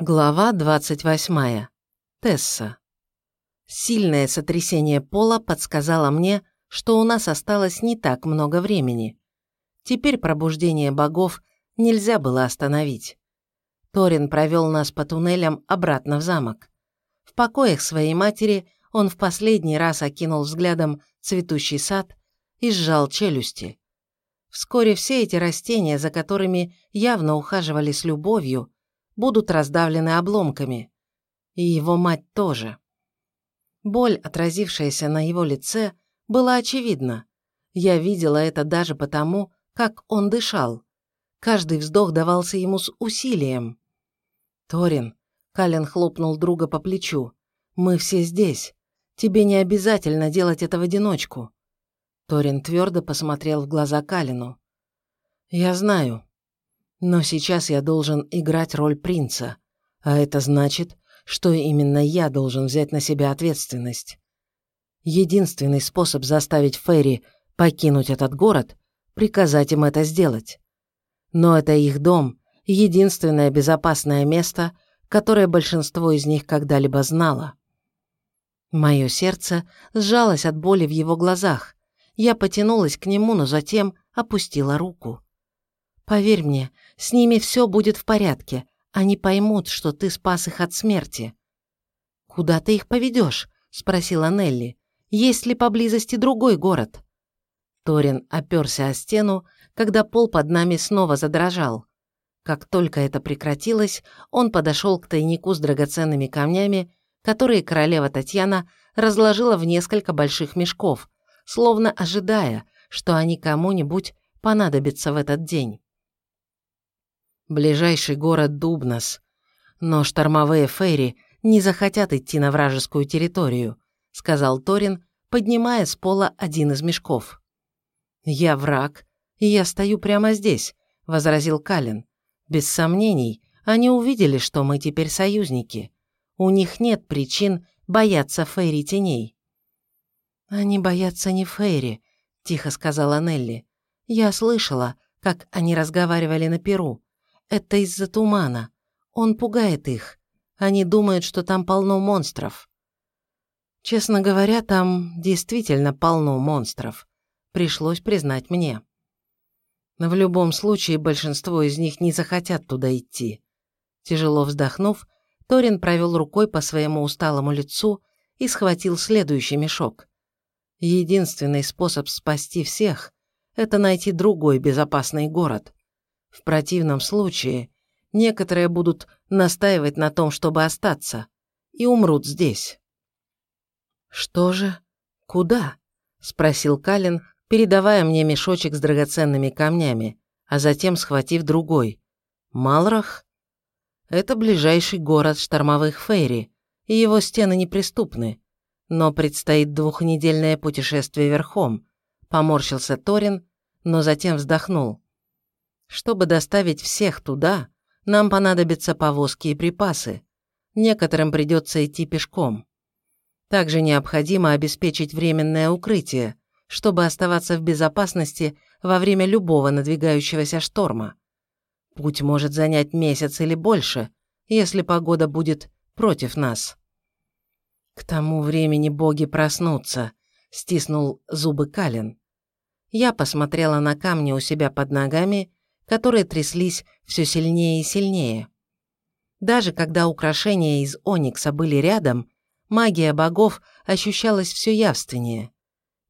Глава 28. Тесса. Сильное сотрясение пола подсказало мне, что у нас осталось не так много времени. Теперь пробуждение богов нельзя было остановить. Торин провел нас по туннелям обратно в замок. В покоях своей матери он в последний раз окинул взглядом цветущий сад и сжал челюсти. Вскоре все эти растения, за которыми явно ухаживали с любовью, будут раздавлены обломками. И его мать тоже. Боль, отразившаяся на его лице, была очевидна. Я видела это даже потому, как он дышал. Каждый вздох давался ему с усилием. «Торин», — Кален хлопнул друга по плечу, — «мы все здесь. Тебе не обязательно делать это в одиночку». Торин твердо посмотрел в глаза Калину. «Я знаю. Но сейчас я должен играть роль принца, а это значит, что именно я должен взять на себя ответственность. Единственный способ заставить Ферри покинуть этот город – приказать им это сделать. Но это их дом, единственное безопасное место, которое большинство из них когда-либо знало. Мое сердце сжалось от боли в его глазах. Я потянулась к нему, но затем опустила руку. Поверь мне, с ними все будет в порядке. Они поймут, что ты спас их от смерти». «Куда ты их поведешь?» – спросила Нелли. «Есть ли поблизости другой город?» Торин оперся о стену, когда пол под нами снова задрожал. Как только это прекратилось, он подошел к тайнику с драгоценными камнями, которые королева Татьяна разложила в несколько больших мешков, словно ожидая, что они кому-нибудь понадобятся в этот день. Ближайший город Дубнос. Но штормовые фейри не захотят идти на вражескую территорию, сказал Торин, поднимая с пола один из мешков. Я враг, и я стою прямо здесь, возразил Калин. Без сомнений, они увидели, что мы теперь союзники. У них нет причин бояться Фейри теней. Они боятся не Фейри, тихо сказала Нелли. Я слышала, как они разговаривали на Перу. Это из-за тумана. Он пугает их. Они думают, что там полно монстров. Честно говоря, там действительно полно монстров. Пришлось признать мне. Но в любом случае большинство из них не захотят туда идти. Тяжело вздохнув, Торин провел рукой по своему усталому лицу и схватил следующий мешок. Единственный способ спасти всех – это найти другой безопасный город. В противном случае некоторые будут настаивать на том, чтобы остаться, и умрут здесь. «Что же? Куда?» – спросил Калин, передавая мне мешочек с драгоценными камнями, а затем схватив другой. «Малрах?» Это ближайший город штормовых фейри, и его стены неприступны. Но предстоит двухнедельное путешествие верхом. Поморщился Торин, но затем вздохнул. Чтобы доставить всех туда, нам понадобятся повозки и припасы. Некоторым придется идти пешком. Также необходимо обеспечить временное укрытие, чтобы оставаться в безопасности во время любого надвигающегося шторма. Путь может занять месяц или больше, если погода будет против нас. К тому времени боги проснутся, стиснул зубы Калин. Я посмотрела на камни у себя под ногами которые тряслись все сильнее и сильнее. Даже когда украшения из оникса были рядом, магия богов ощущалась все явственнее.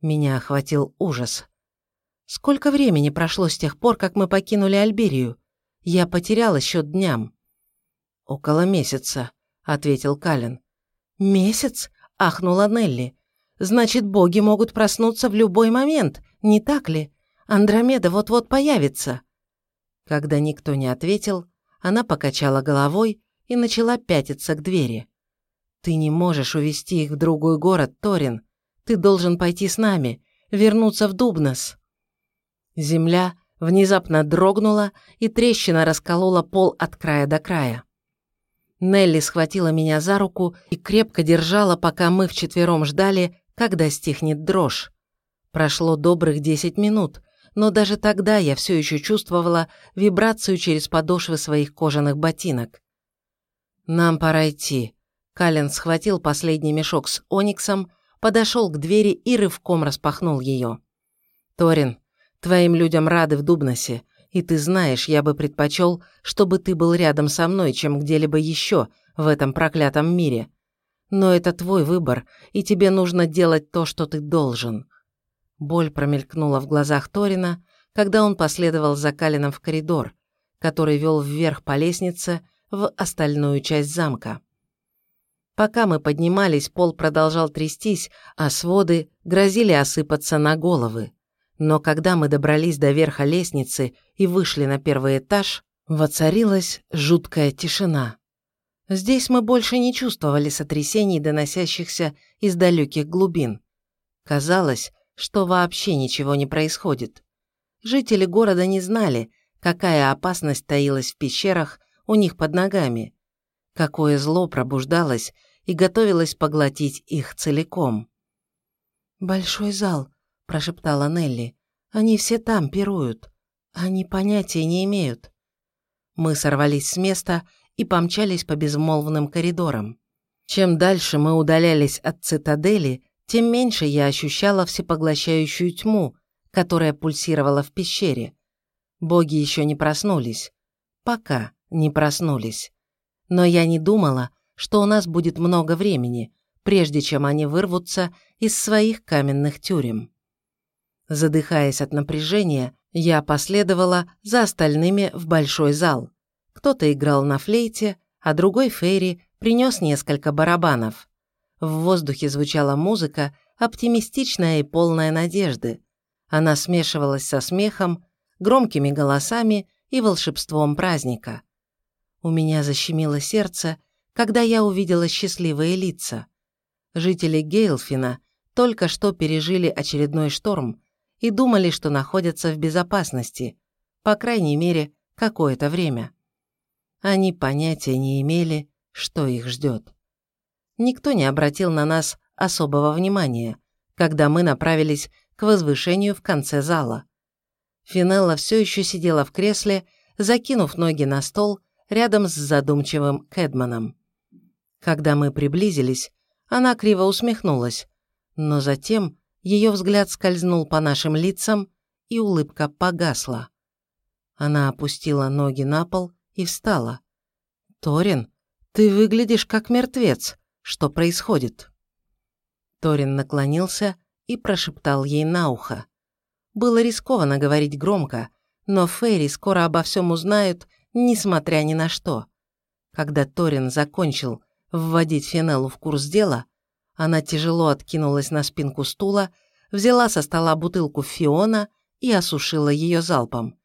Меня охватил ужас. Сколько времени прошло с тех пор, как мы покинули Альберию? Я потеряла счет дням. Около месяца, ответил Калин. Месяц? ахнула Нелли. Значит, боги могут проснуться в любой момент, не так ли? Андромеда вот-вот появится. Когда никто не ответил, она покачала головой и начала пятиться к двери. «Ты не можешь увести их в другой город, Торин. Ты должен пойти с нами, вернуться в Дубнос». Земля внезапно дрогнула, и трещина расколола пол от края до края. Нелли схватила меня за руку и крепко держала, пока мы вчетвером ждали, когда стихнет дрожь. Прошло добрых десять минут, но даже тогда я все еще чувствовала вибрацию через подошвы своих кожаных ботинок. «Нам пора идти». Кален схватил последний мешок с ониксом, подошел к двери и рывком распахнул ее. «Торин, твоим людям рады в Дубносе, и ты знаешь, я бы предпочел, чтобы ты был рядом со мной, чем где-либо еще в этом проклятом мире. Но это твой выбор, и тебе нужно делать то, что ты должен». Боль промелькнула в глазах Торина, когда он последовал за Калином в коридор, который вел вверх по лестнице в остальную часть замка. Пока мы поднимались, пол продолжал трястись, а своды грозили осыпаться на головы. Но когда мы добрались до верха лестницы и вышли на первый этаж, воцарилась жуткая тишина. Здесь мы больше не чувствовали сотрясений, доносящихся из далеких глубин. Казалось, что вообще ничего не происходит. Жители города не знали, какая опасность таилась в пещерах у них под ногами, какое зло пробуждалось и готовилась поглотить их целиком. «Большой зал», – прошептала Нелли. «Они все там пируют. Они понятия не имеют». Мы сорвались с места и помчались по безмолвным коридорам. Чем дальше мы удалялись от цитадели, тем меньше я ощущала всепоглощающую тьму, которая пульсировала в пещере. Боги еще не проснулись. Пока не проснулись. Но я не думала, что у нас будет много времени, прежде чем они вырвутся из своих каменных тюрем. Задыхаясь от напряжения, я последовала за остальными в большой зал. Кто-то играл на флейте, а другой Фейри принес несколько барабанов. В воздухе звучала музыка, оптимистичная и полная надежды. Она смешивалась со смехом, громкими голосами и волшебством праздника. У меня защемило сердце, когда я увидела счастливые лица. Жители Гейлфина только что пережили очередной шторм и думали, что находятся в безопасности, по крайней мере, какое-то время. Они понятия не имели, что их ждет. Никто не обратил на нас особого внимания, когда мы направились к возвышению в конце зала. Финелла все еще сидела в кресле, закинув ноги на стол рядом с задумчивым Кэдманом. Когда мы приблизились, она криво усмехнулась, но затем ее взгляд скользнул по нашим лицам, и улыбка погасла. Она опустила ноги на пол и встала. «Торин, ты выглядишь как мертвец. Что происходит?» Торин наклонился и прошептал ей на ухо. Было рискованно говорить громко, но Фейри скоро обо всем узнают, несмотря ни на что. Когда Торин закончил вводить Финеллу в курс дела, она тяжело откинулась на спинку стула, взяла со стола бутылку Фиона и осушила ее залпом.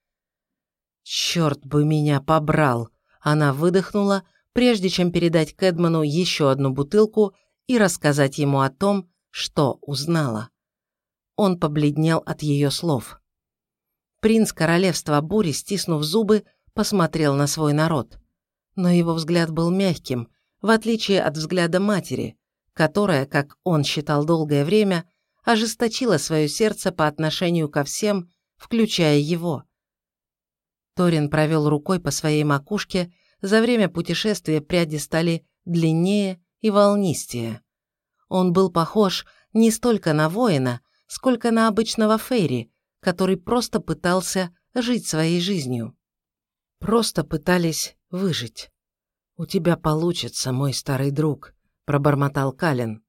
«Черт бы меня побрал!» Она выдохнула, прежде чем передать Кэдману еще одну бутылку и рассказать ему о том, что узнала. Он побледнел от ее слов. Принц королевства бури, стиснув зубы, посмотрел на свой народ. Но его взгляд был мягким, в отличие от взгляда матери, которая, как он считал долгое время, ожесточила свое сердце по отношению ко всем, включая его. Торин провел рукой по своей макушке, за время путешествия пряди стали длиннее и волнистее. Он был похож не столько на воина, сколько на обычного Фейри, который просто пытался жить своей жизнью. Просто пытались выжить. «У тебя получится, мой старый друг», – пробормотал Калин.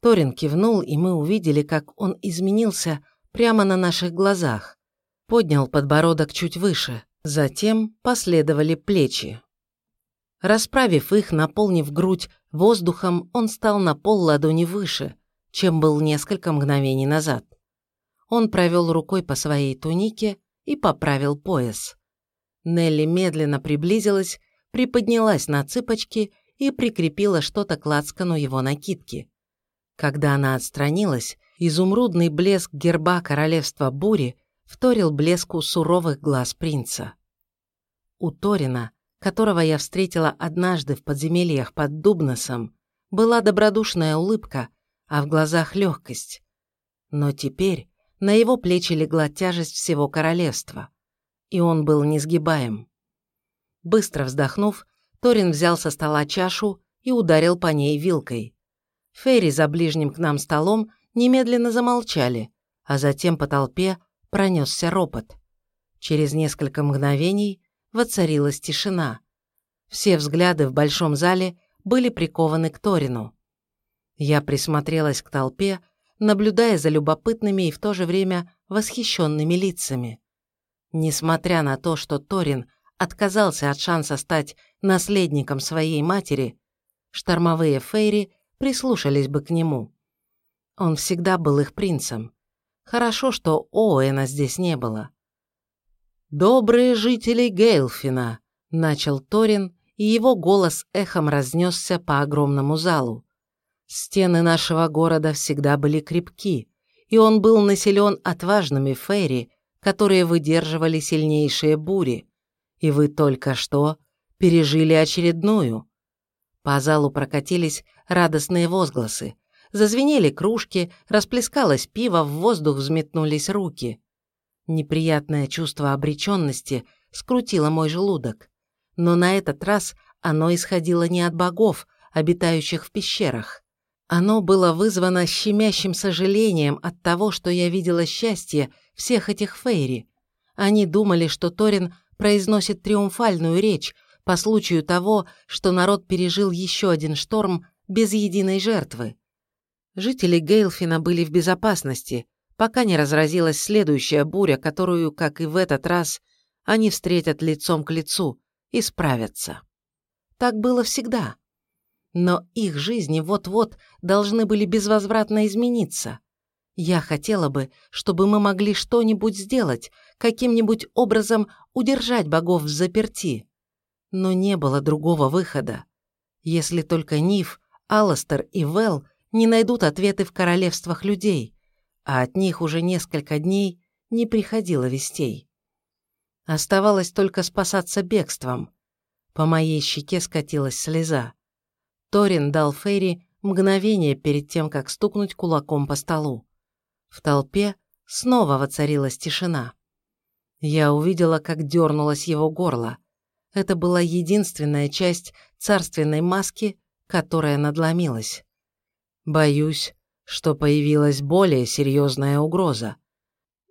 Торин кивнул, и мы увидели, как он изменился прямо на наших глазах. Поднял подбородок чуть выше, затем последовали плечи. Расправив их, наполнив грудь воздухом, он стал на пол ладони выше, чем был несколько мгновений назад. Он провел рукой по своей тунике и поправил пояс. Нелли медленно приблизилась приподнялась на цыпочки и прикрепила что-то к лацкану его накидки. Когда она отстранилась, изумрудный блеск герба королевства бури вторил блеску суровых глаз принца. У Торина, которого я встретила однажды в подземельях под Дубносом, была добродушная улыбка, а в глазах легкость. Но теперь на его плечи легла тяжесть всего королевства, и он был несгибаем. Быстро вздохнув, Торин взял со стола чашу и ударил по ней вилкой. Ферри за ближним к нам столом немедленно замолчали, а затем по толпе пронесся ропот. Через несколько мгновений воцарилась тишина. Все взгляды в большом зале были прикованы к Торину. Я присмотрелась к толпе, наблюдая за любопытными и в то же время восхищенными лицами. Несмотря на то, что Торин отказался от шанса стать наследником своей матери, штормовые фейри прислушались бы к нему. Он всегда был их принцем. Хорошо, что Оуэна здесь не было. «Добрые жители Гейлфина», — начал Торин, и его голос эхом разнесся по огромному залу. Стены нашего города всегда были крепки, и он был населен отважными фейри, которые выдерживали сильнейшие бури, и вы только что пережили очередную. По залу прокатились радостные возгласы. Зазвенели кружки, расплескалось пиво, в воздух взметнулись руки. Неприятное чувство обреченности скрутило мой желудок. Но на этот раз оно исходило не от богов, обитающих в пещерах. Оно было вызвано щемящим сожалением от того, что я видела счастье всех этих фейри. Они думали, что Торин произносит триумфальную речь по случаю того, что народ пережил еще один шторм без единой жертвы. Жители Гейлфина были в безопасности, пока не разразилась следующая буря, которую, как и в этот раз, они встретят лицом к лицу и справятся. Так было всегда. Но их жизни вот-вот должны были безвозвратно измениться. Я хотела бы, чтобы мы могли что-нибудь сделать, каким-нибудь образом удержать богов в заперти. Но не было другого выхода. Если только Ниф, Алластер и Вэл не найдут ответы в королевствах людей, а от них уже несколько дней не приходило вестей. Оставалось только спасаться бегством. По моей щеке скатилась слеза. Торин дал Фейри мгновение перед тем, как стукнуть кулаком по столу. В толпе снова воцарилась тишина. Я увидела, как дернулось его горло. Это была единственная часть царственной маски, которая надломилась. Боюсь, что появилась более серьезная угроза.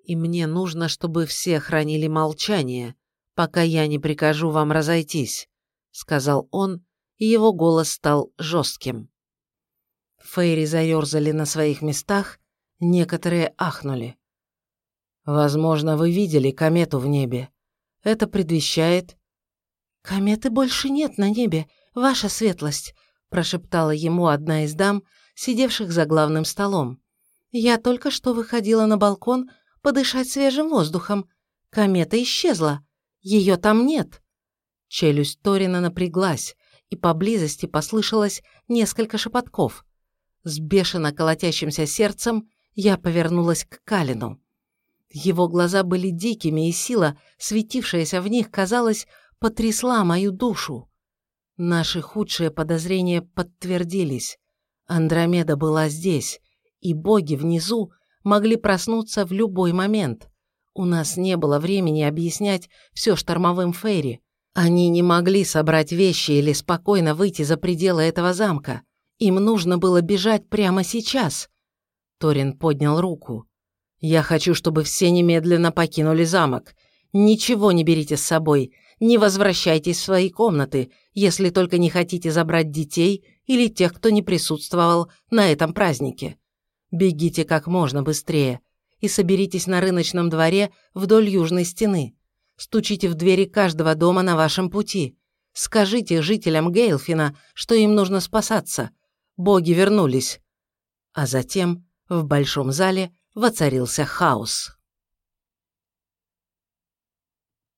И мне нужно, чтобы все хранили молчание, пока я не прикажу вам разойтись», — сказал он, и его голос стал жестким. Фейри заерзали на своих местах, Некоторые ахнули. «Возможно, вы видели комету в небе. Это предвещает...» «Кометы больше нет на небе, ваша светлость», прошептала ему одна из дам, сидевших за главным столом. «Я только что выходила на балкон подышать свежим воздухом. Комета исчезла. Ее там нет». Челюсть Торина напряглась, и поблизости послышалось несколько шепотков. С бешено колотящимся сердцем я повернулась к Калину. Его глаза были дикими, и сила, светившаяся в них, казалось, потрясла мою душу. Наши худшие подозрения подтвердились. Андромеда была здесь, и боги внизу могли проснуться в любой момент. У нас не было времени объяснять все штормовым Фейри. Они не могли собрать вещи или спокойно выйти за пределы этого замка. Им нужно было бежать прямо сейчас. Торин поднял руку. «Я хочу, чтобы все немедленно покинули замок. Ничего не берите с собой. Не возвращайтесь в свои комнаты, если только не хотите забрать детей или тех, кто не присутствовал на этом празднике. Бегите как можно быстрее и соберитесь на рыночном дворе вдоль южной стены. Стучите в двери каждого дома на вашем пути. Скажите жителям Гейлфина, что им нужно спасаться. Боги вернулись. А затем в большом зале воцарился хаос.